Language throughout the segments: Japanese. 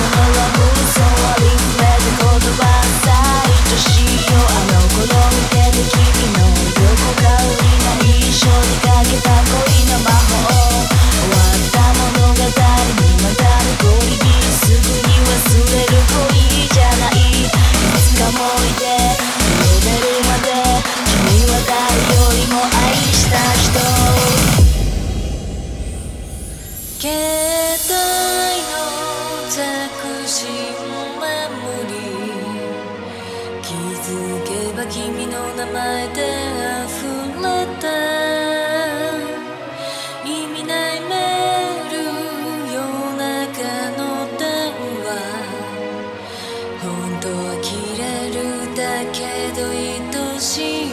Emotional abuse 着信を守り気づけば君の名前で溢れた。意味ないメール夜中の電話。本当は切れるだけど愛しい。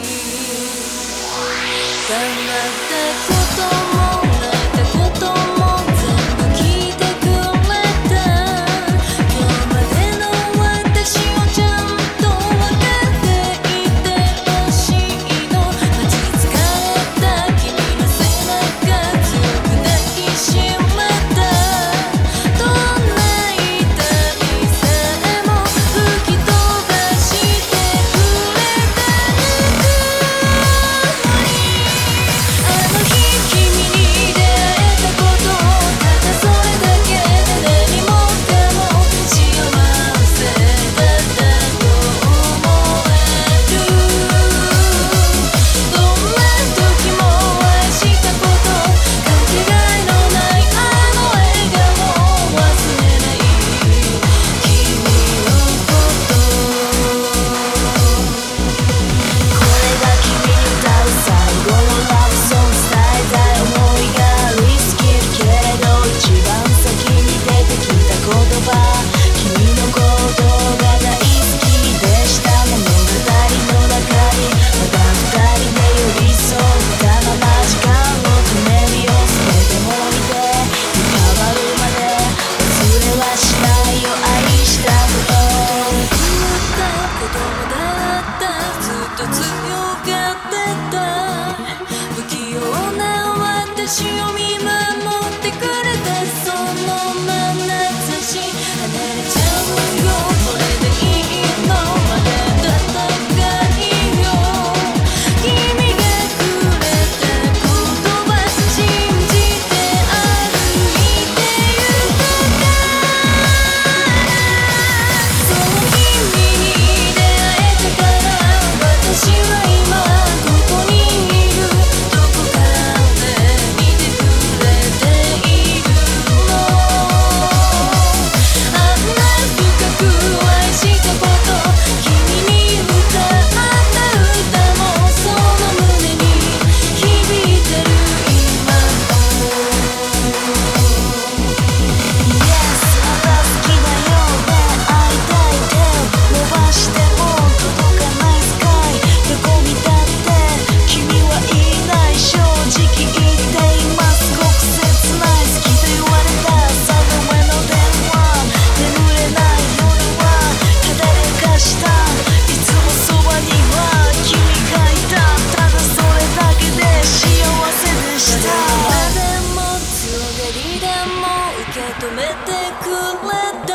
止めてくれた。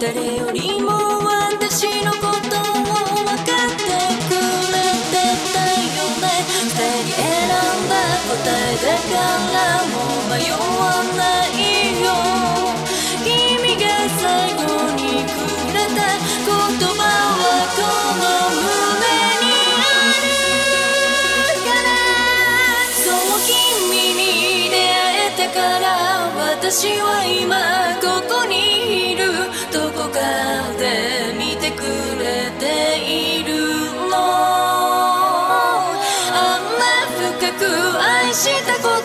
誰よりも私のことを分かってくれてたよね。二人選んだ答えだからもう。迷わない。私は今ここにいる。どこかで見てくれているの。あんな深く愛したこと。